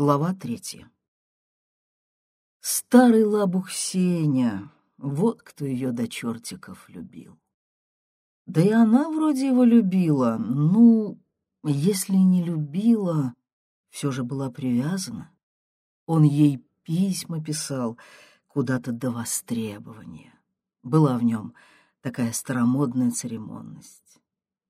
Глава третья. Старый лабух Сеня, вот кто ее до чертиков любил. Да и она вроде его любила, ну, если не любила, все же была привязана. Он ей письма писал куда-то до востребования. Была в нем такая старомодная церемонность.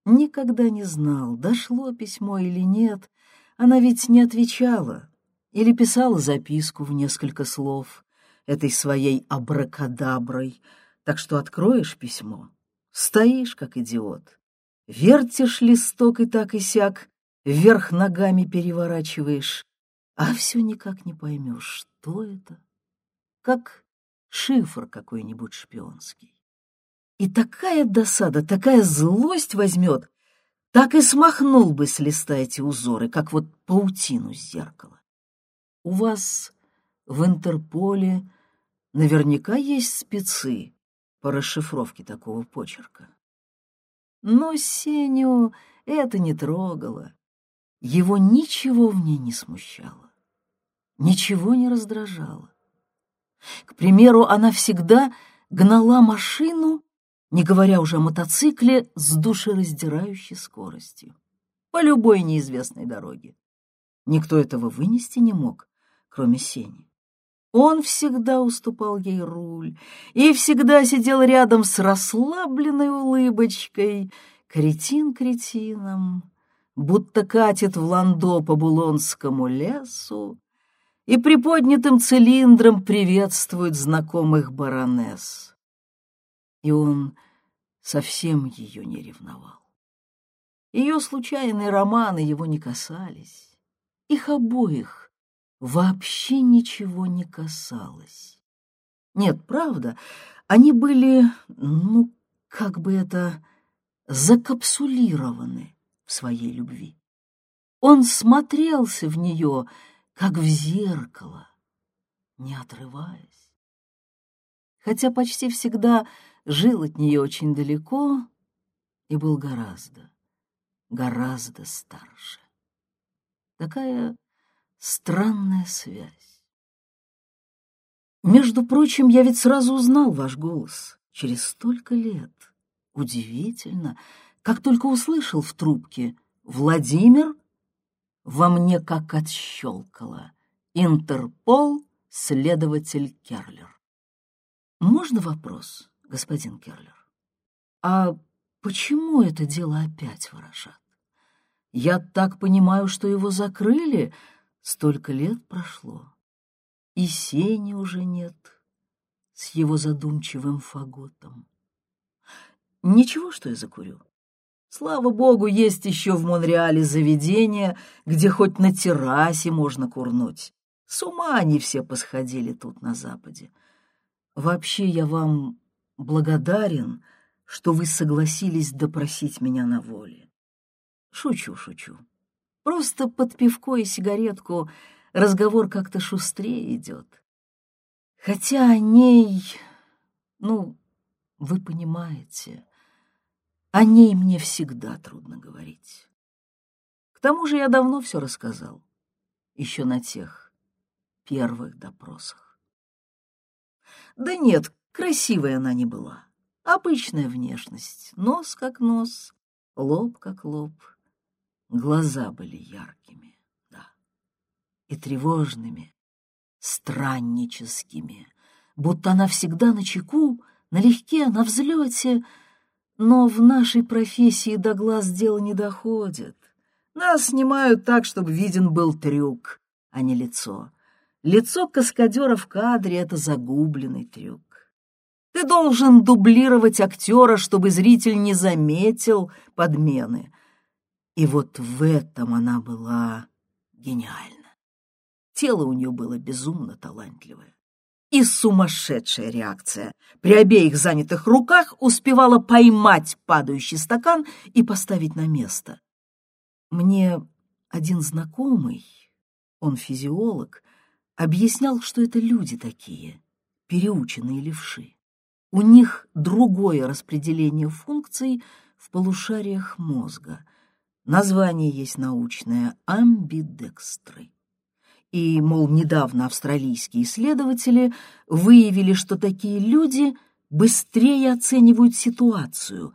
Никогда не знал, дошло письмо или нет, она ведь не отвечала или писала записку в несколько слов этой своей абракадаброй, так что откроешь письмо, стоишь как идиот, вертишь листок и так и сяк, вверх ногами переворачиваешь, а все никак не поймешь, что это, как шифр какой-нибудь шпионский. И такая досада, такая злость возьмет, так и смахнул бы с листа эти узоры, как вот паутину с зеркала. У вас в Интерполе наверняка есть спецы по расшифровке такого почерка. Но Сеню это не трогало. Его ничего в ней не смущало, ничего не раздражало. К примеру, она всегда гнала машину не говоря уже о мотоцикле с душераздирающей скоростью, по любой неизвестной дороге. Никто этого вынести не мог, кроме Сени. Он всегда уступал ей руль и всегда сидел рядом с расслабленной улыбочкой, кретин кретином, будто катит в ландо по Булонскому лесу и приподнятым цилиндром приветствует знакомых баронесс и он совсем ее не ревновал. Ее случайные романы его не касались. Их обоих вообще ничего не касалось. Нет, правда, они были, ну, как бы это, закапсулированы в своей любви. Он смотрелся в нее, как в зеркало, не отрываясь. Хотя почти всегда жил от нее очень далеко и был гораздо, гораздо старше. Такая странная связь. Между прочим, я ведь сразу узнал ваш голос через столько лет. Удивительно, как только услышал в трубке «Владимир» во мне как отщелкало. Интерпол, следователь Керлер. Можно вопрос? господин Керлер. А почему это дело опять ворошат? Я так понимаю, что его закрыли, столько лет прошло. И сени уже нет с его задумчивым фаготом. Ничего, что я закурю. Слава богу, есть еще в Монреале заведение, где хоть на террасе можно курнуть. С ума они все посходили тут на Западе. Вообще я вам благодарен, что вы согласились допросить меня на воле. Шучу, шучу. Просто под пивко и сигаретку разговор как-то шустрее идет. Хотя о ней, ну, вы понимаете, о ней мне всегда трудно говорить. К тому же я давно все рассказал, еще на тех первых допросах. Да нет, Красивой она не была. Обычная внешность, нос как нос, лоб как лоб. Глаза были яркими, да, и тревожными, странническими, будто она всегда на чеку, налегке, на взлете, но в нашей профессии до глаз дело не доходит. Нас снимают так, чтобы виден был трюк, а не лицо. Лицо каскадера в кадре — это загубленный трюк. Ты должен дублировать актера, чтобы зритель не заметил подмены. И вот в этом она была гениальна. Тело у нее было безумно талантливое. И сумасшедшая реакция. При обеих занятых руках успевала поймать падающий стакан и поставить на место. Мне один знакомый, он физиолог, объяснял, что это люди такие, переученные левши. У них другое распределение функций в полушариях мозга. Название есть научное — амбидекстры. и, мол, недавно австралийские исследователи выявили, что такие люди быстрее оценивают ситуацию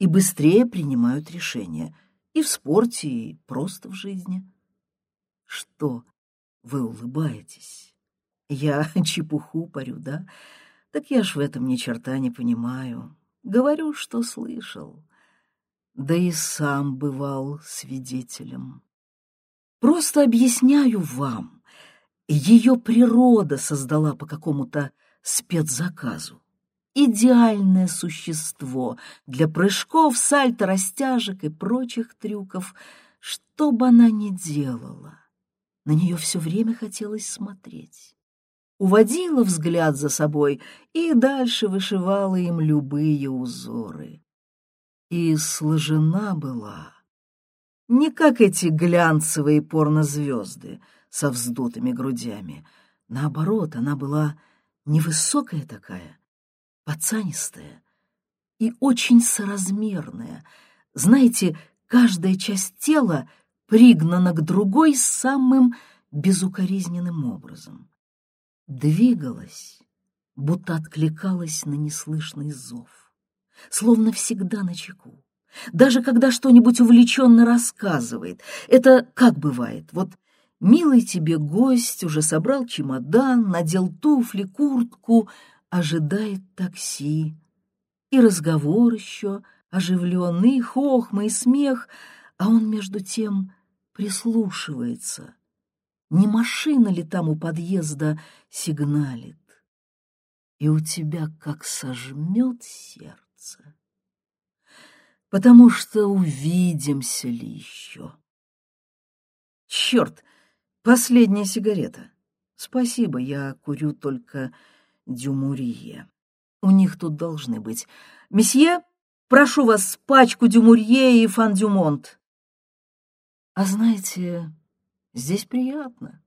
и быстрее принимают решения и в спорте, и просто в жизни. Что вы улыбаетесь? Я чепуху парю, да? Так я ж в этом ни черта не понимаю. Говорю, что слышал. Да и сам бывал свидетелем. Просто объясняю вам. Ее природа создала по какому-то спецзаказу. Идеальное существо для прыжков, сальто, растяжек и прочих трюков. Что бы она ни делала, на нее все время хотелось смотреть. Уводила взгляд за собой и дальше вышивала им любые узоры. И сложена была не как эти глянцевые порнозвезды со вздутыми грудями. Наоборот, она была невысокая такая, пацанистая и очень соразмерная. Знаете, каждая часть тела пригнана к другой самым безукоризненным образом. Двигалась, будто откликалась на неслышный зов, словно всегда на чеку. Даже когда что-нибудь увлеченно рассказывает. Это как бывает? Вот милый тебе гость уже собрал чемодан, надел туфли, куртку, ожидает такси. И разговор еще оживленный, и хохма, и смех, а он между тем прислушивается. Не машина ли там у подъезда сигналит? И у тебя как сожмет сердце потому что увидимся ли еще. Черт, последняя сигарета. Спасибо, я курю только дюмурье. У них тут должны быть. Месье, прошу вас, пачку дюмурье и фан-дюмонт. А знаете, здесь приятно.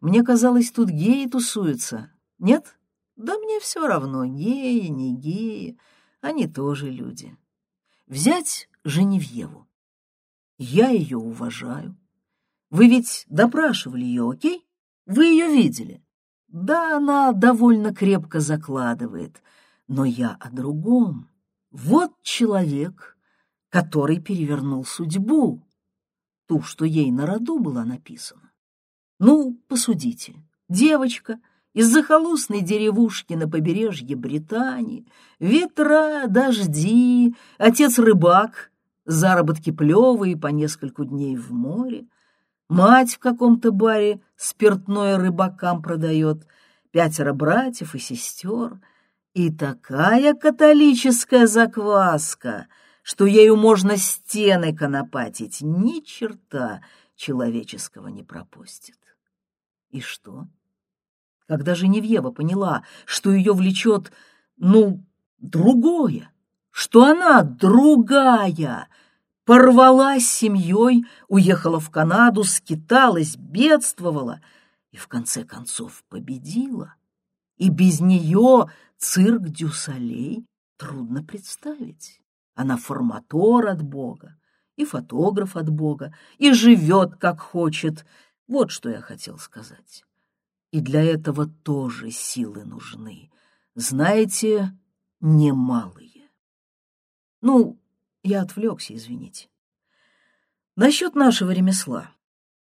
Мне казалось, тут геи тусуются. Нет? Да мне все равно, геи, не геи, они тоже люди взять Женевьеву. Я ее уважаю. Вы ведь допрашивали ее, окей? Вы ее видели? Да, она довольно крепко закладывает, но я о другом. Вот человек, который перевернул судьбу, ту, что ей на роду была написана. Ну, посудите, девочка — из захолустной деревушки на побережье Британии, ветра, дожди, отец рыбак, заработки плевые по нескольку дней в море, мать в каком-то баре спиртное рыбакам продает, пятеро братьев и сестер, и такая католическая закваска, что ею можно стены конопатить, ни черта человеческого не пропустит. И что? Когда Женевьева поняла, что ее влечет, ну, другое, что она другая, порвалась с семьей, уехала в Канаду, скиталась, бедствовала и в конце концов победила. И без нее цирк Дюсалей трудно представить. Она форматор от Бога и фотограф от Бога, и живет, как хочет. Вот что я хотел сказать. И для этого тоже силы нужны. Знаете, немалые. Ну, я отвлекся, извините. Насчет нашего ремесла.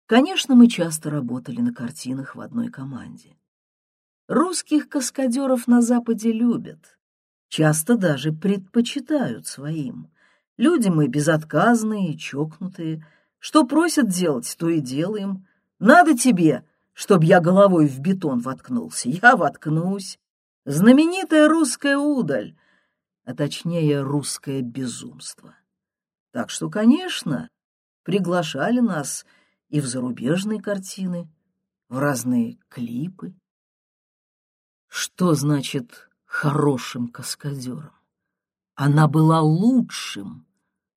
Конечно, мы часто работали на картинах в одной команде. Русских каскадеров на Западе любят, часто даже предпочитают своим. Люди мы безотказные чокнутые. Что просят делать, то и делаем. Надо тебе, чтоб я головой в бетон воткнулся. Я воткнусь. Знаменитая русская удаль, а точнее русское безумство. Так что, конечно, приглашали нас и в зарубежные картины, в разные клипы. Что значит хорошим каскадером? Она была лучшим,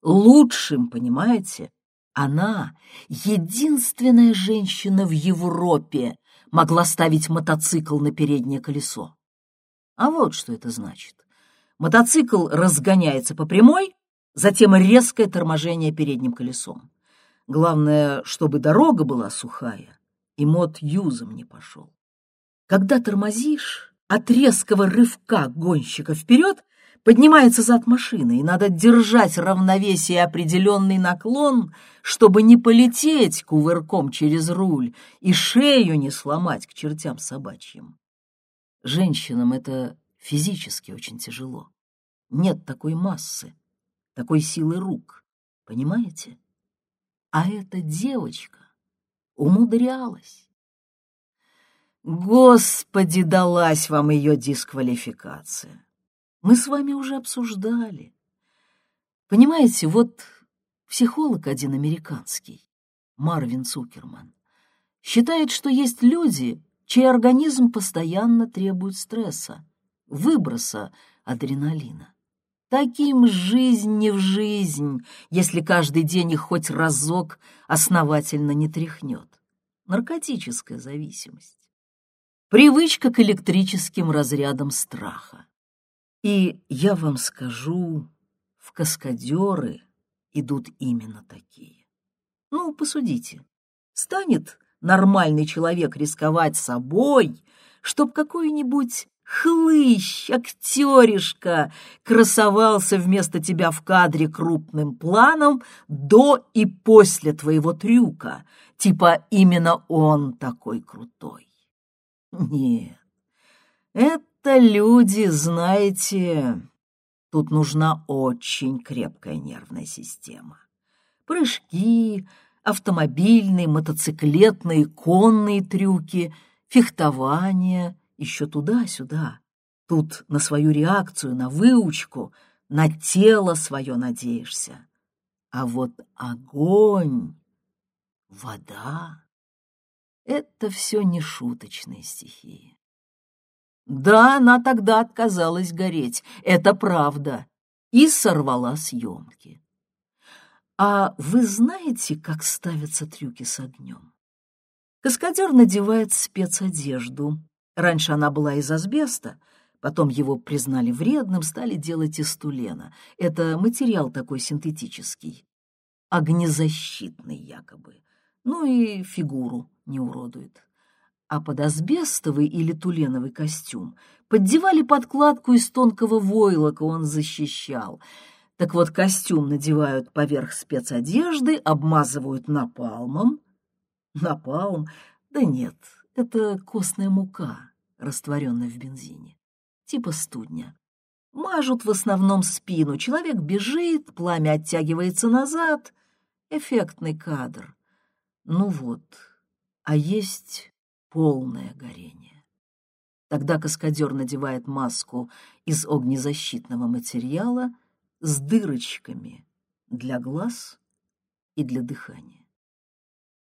лучшим, понимаете? Она, единственная женщина в Европе, могла ставить мотоцикл на переднее колесо. А вот что это значит. Мотоцикл разгоняется по прямой, затем резкое торможение передним колесом. Главное, чтобы дорога была сухая и мод юзом не пошел. Когда тормозишь, от резкого рывка гонщика вперед поднимается зад машины, и надо держать равновесие и определенный наклон, чтобы не полететь кувырком через руль и шею не сломать к чертям собачьим. Женщинам это физически очень тяжело. Нет такой массы, такой силы рук, понимаете? А эта девочка умудрялась. Господи, далась вам ее дисквалификация. Мы с вами уже обсуждали. Понимаете, вот психолог один американский, Марвин Цукерман, считает, что есть люди, чей организм постоянно требует стресса, выброса адреналина. Таким жизнь не в жизнь, если каждый день их хоть разок основательно не тряхнет. Наркотическая зависимость. Привычка к электрическим разрядам страха. И я вам скажу, в каскадеры идут именно такие. Ну, посудите, станет нормальный человек рисковать собой, чтоб какой-нибудь хлыщ, актеришка красовался вместо тебя в кадре крупным планом до и после твоего трюка, типа именно он такой крутой. Нет, это это люди, знаете, тут нужна очень крепкая нервная система. Прыжки, автомобильные, мотоциклетные, конные трюки, фехтование, еще туда-сюда. Тут на свою реакцию, на выучку, на тело свое надеешься. А вот огонь, вода — это все не шуточные стихии. Да, она тогда отказалась гореть, это правда, и сорвала съемки. А вы знаете, как ставятся трюки с огнем? Каскадер надевает спецодежду. Раньше она была из асбеста, потом его признали вредным, стали делать из тулена. Это материал такой синтетический, огнезащитный якобы. Ну и фигуру не уродует а под асбестовый или туленовый костюм поддевали подкладку из тонкого войлока, он защищал. Так вот, костюм надевают поверх спецодежды, обмазывают напалмом. Напалм? Да нет, это костная мука, растворенная в бензине, типа студня. Мажут в основном спину, человек бежит, пламя оттягивается назад. Эффектный кадр. Ну вот, а есть полное горение. Тогда каскадер надевает маску из огнезащитного материала с дырочками для глаз и для дыхания.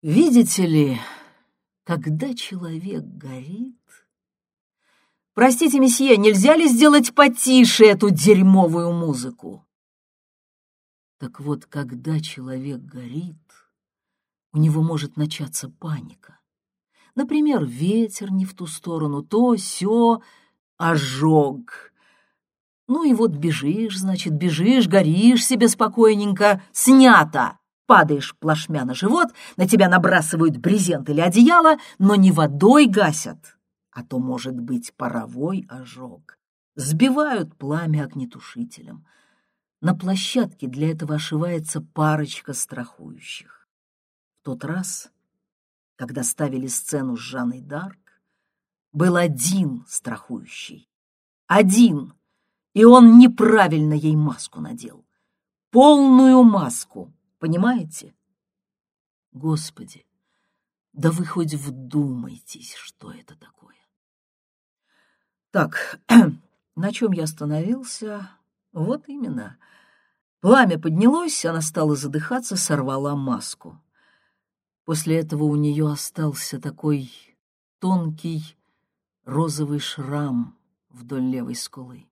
Видите ли, когда человек горит... Простите, месье, нельзя ли сделать потише эту дерьмовую музыку? Так вот, когда человек горит, у него может начаться паника. Например, ветер не в ту сторону, то, сё, ожог. Ну и вот бежишь, значит, бежишь, горишь себе спокойненько, снято. Падаешь плашмя на живот, на тебя набрасывают брезент или одеяло, но не водой гасят, а то, может быть, паровой ожог. Сбивают пламя огнетушителем. На площадке для этого ошивается парочка страхующих. В тот раз когда ставили сцену с Жанной Дарк, был один страхующий. Один. И он неправильно ей маску надел. Полную маску, понимаете? Господи, да вы хоть вдумайтесь, что это такое. Так, на чем я остановился? Вот именно. Пламя поднялось, она стала задыхаться, сорвала маску. После этого у нее остался такой тонкий розовый шрам вдоль левой скулы.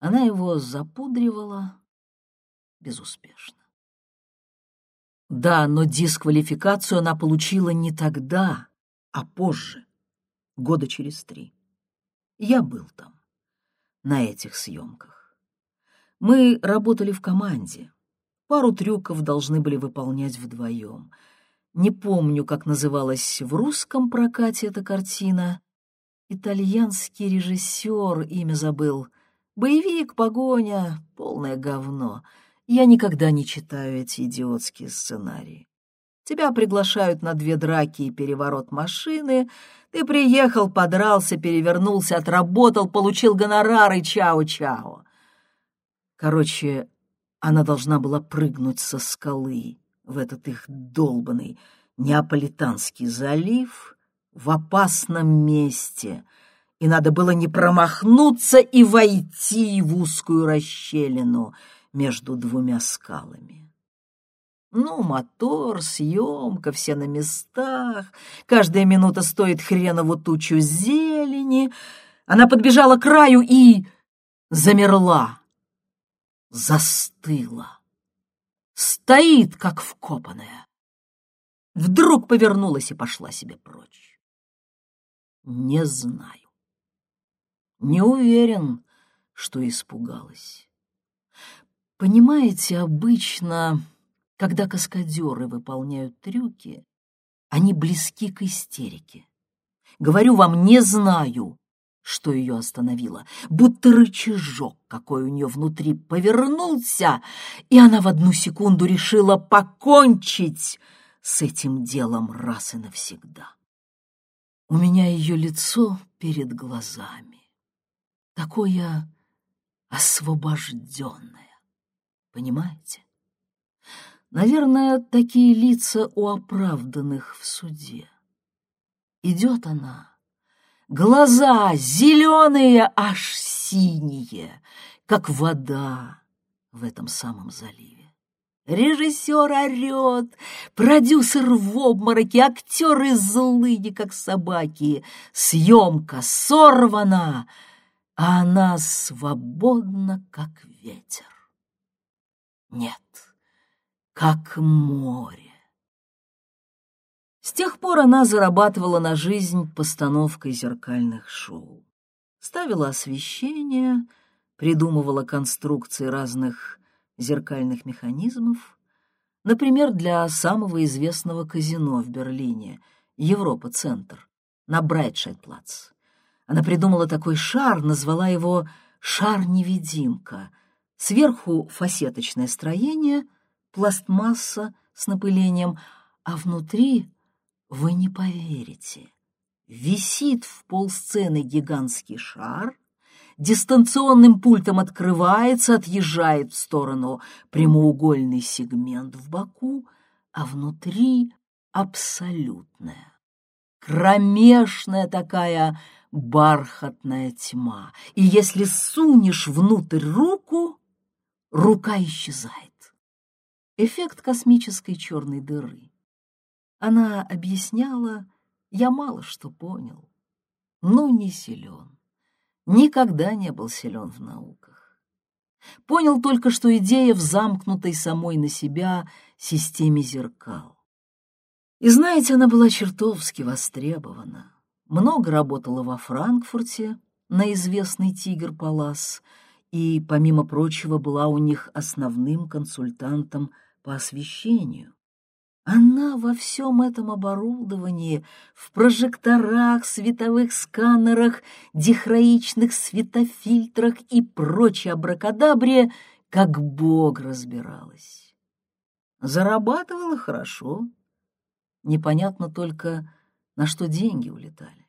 Она его запудривала безуспешно. Да, но дисквалификацию она получила не тогда, а позже, года через три. Я был там, на этих съемках. Мы работали в команде. Пару трюков должны были выполнять вдвоем — Не помню, как называлась в русском прокате эта картина. Итальянский режиссер, имя забыл. Боевик, погоня, полное говно. Я никогда не читаю эти идиотские сценарии. Тебя приглашают на две драки и переворот машины. Ты приехал, подрался, перевернулся, отработал, получил гонорар и чао-чао. Короче, она должна была прыгнуть со скалы в этот их долбанный Неаполитанский залив в опасном месте, и надо было не промахнуться и войти в узкую расщелину между двумя скалами. Ну, мотор, съемка, все на местах. Каждая минута стоит хренову тучу зелени. Она подбежала к краю и замерла, застыла. Стоит, как вкопанная. Вдруг повернулась и пошла себе прочь. Не знаю. Не уверен, что испугалась. Понимаете, обычно когда каскадеры выполняют трюки, они близки к истерике. Говорю вам, не знаю, что ее остановило, будто рычажок, какой у нее внутри, повернулся, и она в одну секунду решила покончить с этим делом раз и навсегда. У меня ее лицо перед глазами, такое освобожденное, понимаете? Наверное, такие лица у оправданных в суде. Идет она. Глаза зеленые, аж синие, как вода в этом самом заливе. Режиссер орет, продюсер в обмороке, актеры злые, как собаки. Съемка сорвана, а она свободна, как ветер. Нет как море. С тех пор она зарабатывала на жизнь постановкой зеркальных шоу. Ставила освещение, придумывала конструкции разных зеркальных механизмов, например, для самого известного казино в Берлине, Европа-центр, на Брайтшайдплац. Она придумала такой шар, назвала его «шар-невидимка». Сверху фасеточное строение — пластмасса с напылением, а внутри, вы не поверите, висит в полсцены гигантский шар, дистанционным пультом открывается, отъезжает в сторону прямоугольный сегмент в боку, а внутри абсолютная, кромешная такая бархатная тьма. И если сунешь внутрь руку, рука исчезает. Эффект космической черной дыры. Она объясняла, я мало что понял. Ну, не силен. Никогда не был силен в науках. Понял только, что идея в замкнутой самой на себя системе зеркал. И знаете, она была чертовски востребована. Много работала во Франкфурте на известный «Тигр Палас», и, помимо прочего, была у них основным консультантом по освещению. Она во всем этом оборудовании, в прожекторах, световых сканерах, дихроичных светофильтрах и прочей абракадабре, как бог разбиралась. Зарабатывала хорошо. Непонятно только, на что деньги улетали.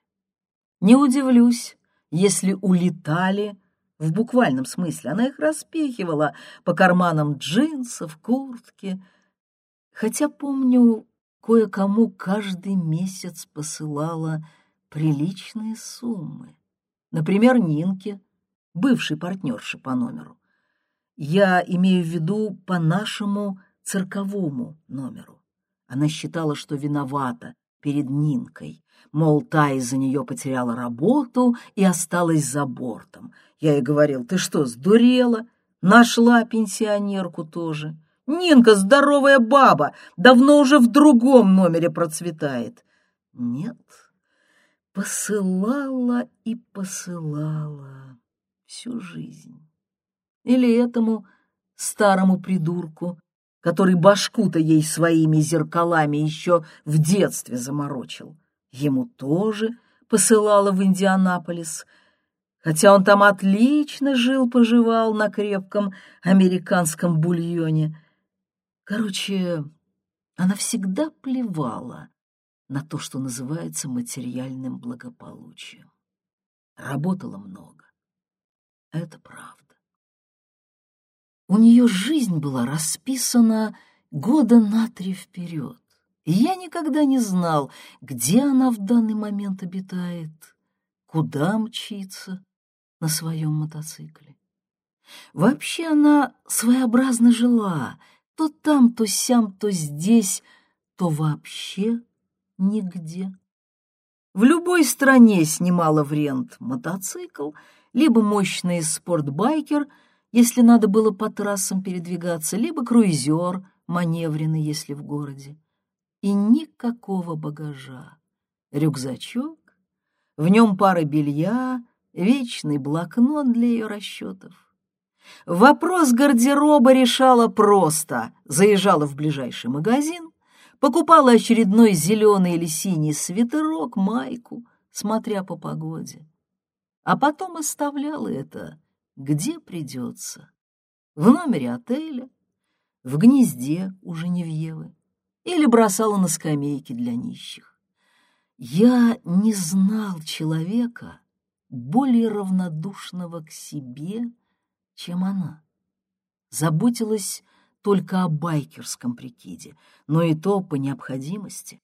Не удивлюсь, если улетали в буквальном смысле. Она их распихивала по карманам джинсов, куртки. Хотя, помню, кое-кому каждый месяц посылала приличные суммы. Например, Нинке, бывшей партнерши по номеру. Я имею в виду по нашему цирковому номеру. Она считала, что виновата перед Нинкой, мол, та из-за нее потеряла работу и осталась за бортом — я ей говорил, ты что, сдурела? Нашла пенсионерку тоже. Нинка здоровая баба, давно уже в другом номере процветает. Нет, посылала и посылала всю жизнь. Или этому старому придурку, который башку-то ей своими зеркалами еще в детстве заморочил, ему тоже посылала в Индианаполис, хотя он там отлично жил-поживал на крепком американском бульоне. Короче, она всегда плевала на то, что называется материальным благополучием. Работала много. Это правда. У нее жизнь была расписана года на три вперед. И я никогда не знал, где она в данный момент обитает, куда мчится на своем мотоцикле. Вообще она своеобразно жила, то там, то сям, то здесь, то вообще нигде. В любой стране снимала в рент мотоцикл, либо мощный спортбайкер, если надо было по трассам передвигаться, либо круизер, маневренный, если в городе. И никакого багажа. Рюкзачок, в нем пара белья, вечный блокнот для ее расчетов. Вопрос гардероба решала просто. Заезжала в ближайший магазин, покупала очередной зеленый или синий свитерок, майку, смотря по погоде. А потом оставляла это, где придется. В номере отеля, в гнезде у Женевьевы или бросала на скамейки для нищих. Я не знал человека более равнодушного к себе, чем она. Заботилась только о байкерском прикиде, но и то по необходимости.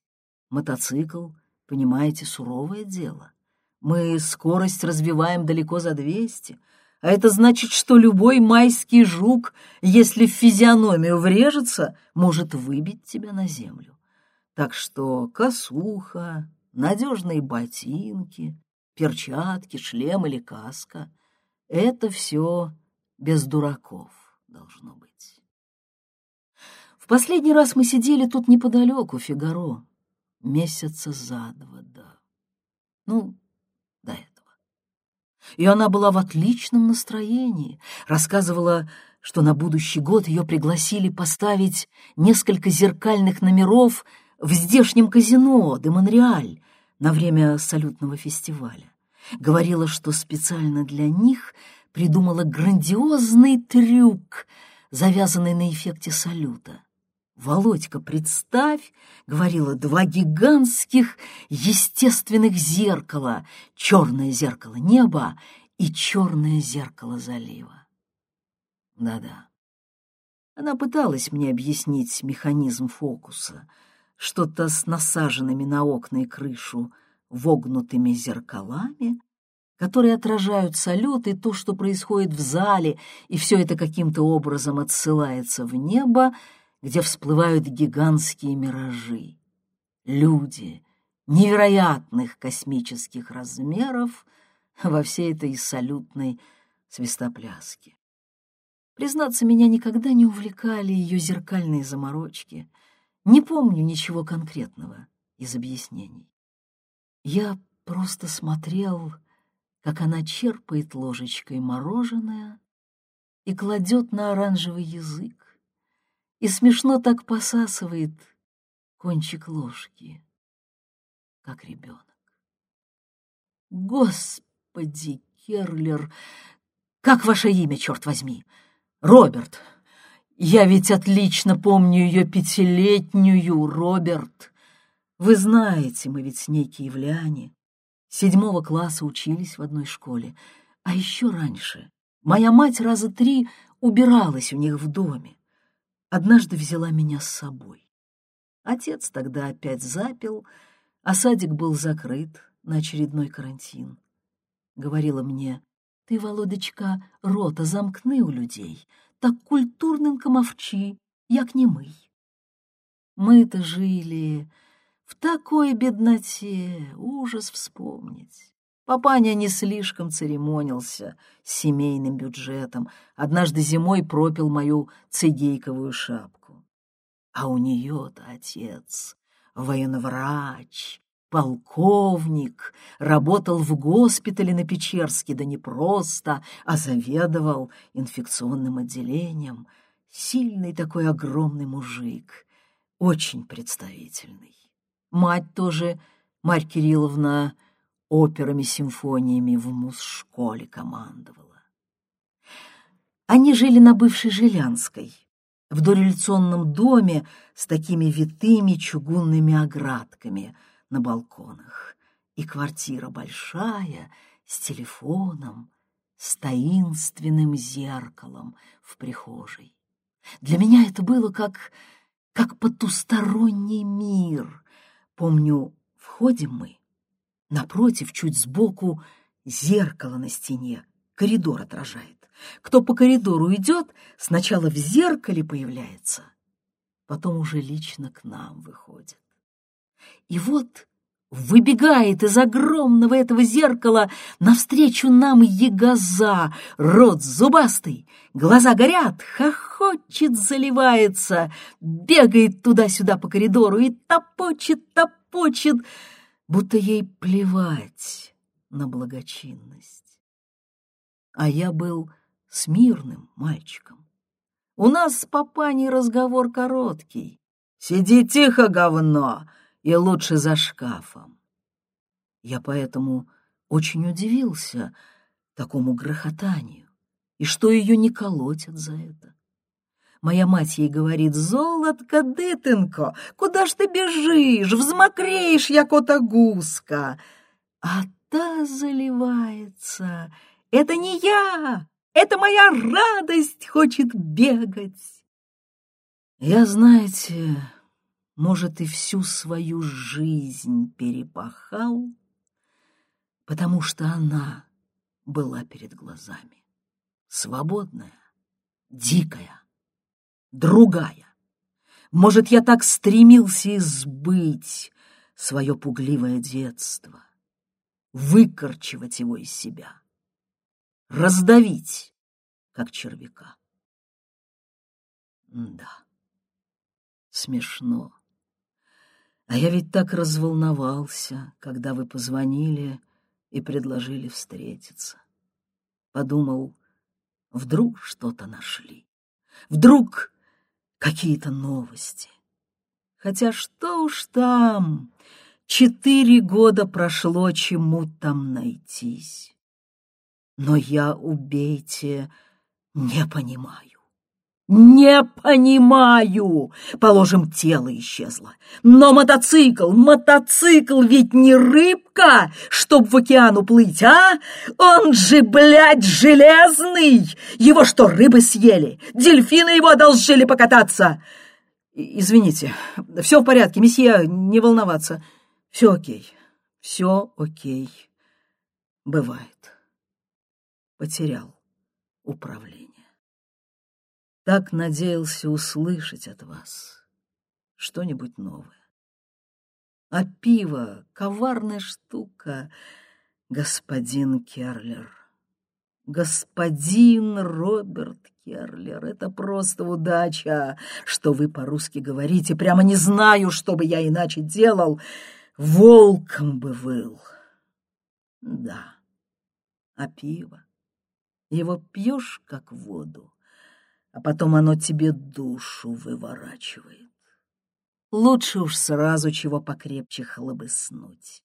Мотоцикл, понимаете, суровое дело. Мы скорость развиваем далеко за двести, а это значит, что любой майский жук, если в физиономию врежется, может выбить тебя на землю. Так что косуха, надежные ботинки, перчатки, шлем или каска — это все без дураков должно быть. В последний раз мы сидели тут неподалеку, Фигаро, месяца за два, да. Ну, до этого. И она была в отличном настроении, рассказывала, что на будущий год ее пригласили поставить несколько зеркальных номеров в здешнем казино де Монреаль на время салютного фестиваля. Говорила, что специально для них придумала грандиозный трюк, завязанный на эффекте салюта. «Володька, представь, — говорила, — два гигантских естественных зеркала, черное зеркало неба и черное зеркало залива». Да-да. Она пыталась мне объяснить механизм фокуса, что-то с насаженными на окна и крышу вогнутыми зеркалами, которые отражают салют и то, что происходит в зале, и все это каким-то образом отсылается в небо, где всплывают гигантские миражи. Люди невероятных космических размеров во всей этой салютной свистопляске. Признаться, меня никогда не увлекали ее зеркальные заморочки. Не помню ничего конкретного из объяснений. Я просто смотрел, как она черпает ложечкой мороженое и кладет на оранжевый язык, и смешно так посасывает кончик ложки, как ребенок. Господи, Керлер, как ваше имя, черт возьми? Роберт. Я ведь отлично помню ее пятилетнюю, Роберт. Вы знаете, мы ведь с ней киевляне. Седьмого класса учились в одной школе. А еще раньше моя мать раза три убиралась у них в доме однажды взяла меня с собой. Отец тогда опять запил, а садик был закрыт на очередной карантин. Говорила мне, ты, Володочка, рота замкны у людей, так культурненько мовчи, як не мы. Мы-то жили в такой бедноте, ужас вспомнить. Папаня не слишком церемонился с семейным бюджетом. Однажды зимой пропил мою цигейковую шапку. А у нее-то отец, военврач, полковник, работал в госпитале на Печерске, да не просто, а заведовал инфекционным отделением. Сильный такой огромный мужик, очень представительный. Мать тоже, Марь Кирилловна, операми, симфониями в муз-школе командовала. Они жили на бывшей Жилянской, в дореволюционном доме с такими витыми чугунными оградками на балконах. И квартира большая, с телефоном, с таинственным зеркалом в прихожей. Для меня это было как, как потусторонний мир. Помню, входим мы, напротив, чуть сбоку, зеркало на стене, коридор отражает. Кто по коридору идет, сначала в зеркале появляется, потом уже лично к нам выходит. И вот Выбегает из огромного этого зеркала навстречу нам ягоза, рот зубастый, глаза горят, хохочет, заливается, бегает туда-сюда по коридору и топочет, топочет, будто ей плевать на благочинность. А я был смирным мальчиком. У нас с папаней разговор короткий. «Сиди тихо, говно!» И лучше за шкафом. Я поэтому очень удивился такому грохотанию, и что ее не колотят за это. Моя мать ей говорит, «Золотко, дитинко, куда ж ты бежишь? Взмокреешь, як ота гуска!» А та заливается. «Это не я! Это моя радость хочет бегать!» Я, знаете, может, и всю свою жизнь перепахал, потому что она была перед глазами. Свободная, дикая, другая. Может, я так стремился избыть свое пугливое детство, выкорчевать его из себя, раздавить, как червяка. Да, смешно. А я ведь так разволновался, когда вы позвонили и предложили встретиться. Подумал, вдруг что-то нашли, вдруг какие-то новости. Хотя что уж там, четыре года прошло, чему там найтись. Но я, убейте, не понимаю. «Не понимаю!» Положим, тело исчезло. Но мотоцикл, мотоцикл ведь не рыбка, чтоб в океан уплыть, а? Он же, блядь, железный! Его что, рыбы съели? Дельфины его одолжили покататься? Извините, все в порядке, месье, не волноваться. Все окей, все окей. Бывает. Потерял управление. Так надеялся услышать от вас что-нибудь новое. А пиво — коварная штука, господин Керлер. Господин Роберт Керлер, это просто удача, что вы по-русски говорите. Прямо не знаю, что бы я иначе делал. Волком бы выл. Да, а пиво? Его пьешь, как воду а потом оно тебе душу выворачивает. Лучше уж сразу чего покрепче хлобыснуть.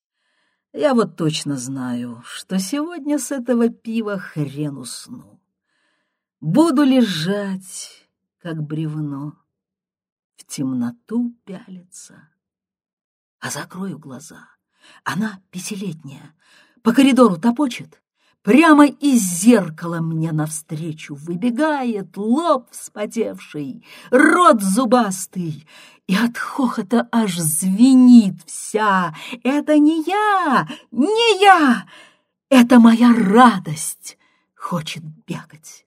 Я вот точно знаю, что сегодня с этого пива хрен усну. Буду лежать, как бревно, в темноту пялиться. А закрою глаза. Она пятилетняя, по коридору топочет, Прямо из зеркала мне навстречу выбегает лоб вспотевший, рот зубастый, и от хохота аж звенит вся. Это не я, не я, это моя радость хочет бегать.